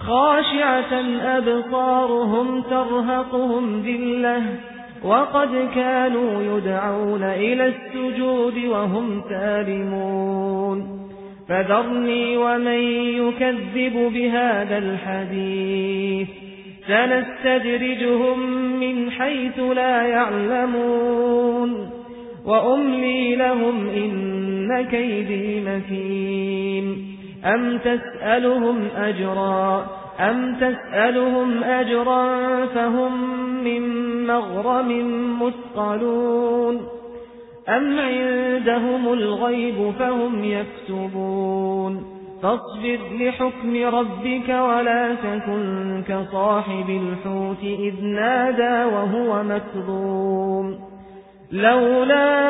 خاشعة أبصارهم ترهقهم ذلة وقد كانوا يدعون إلى السجود وهم تالمون فذرني ومن يكذب بهذا الحديث. سنستدرجهم من حيث لا يعلمون. وأملي لهم إن كيدي متين. أم تسألهم أجرا أم تسألهم أجرا فهم من مغرم مثقلون أم عندهم الغيب فهم يكتبون فاصبر لحكم ربك ولا تكن كصاحب الحوت إذ نادى وهو مكظوم لولا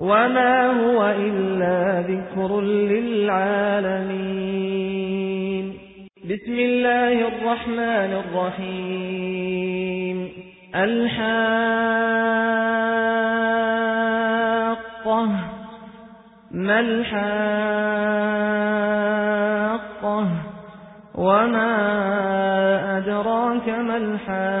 وما هو إلا ذكر للعالمين. بسم الله الرحمن الرحيم. الحاقة. ما الحاقة؟ وما أدراك ما الحاقة؟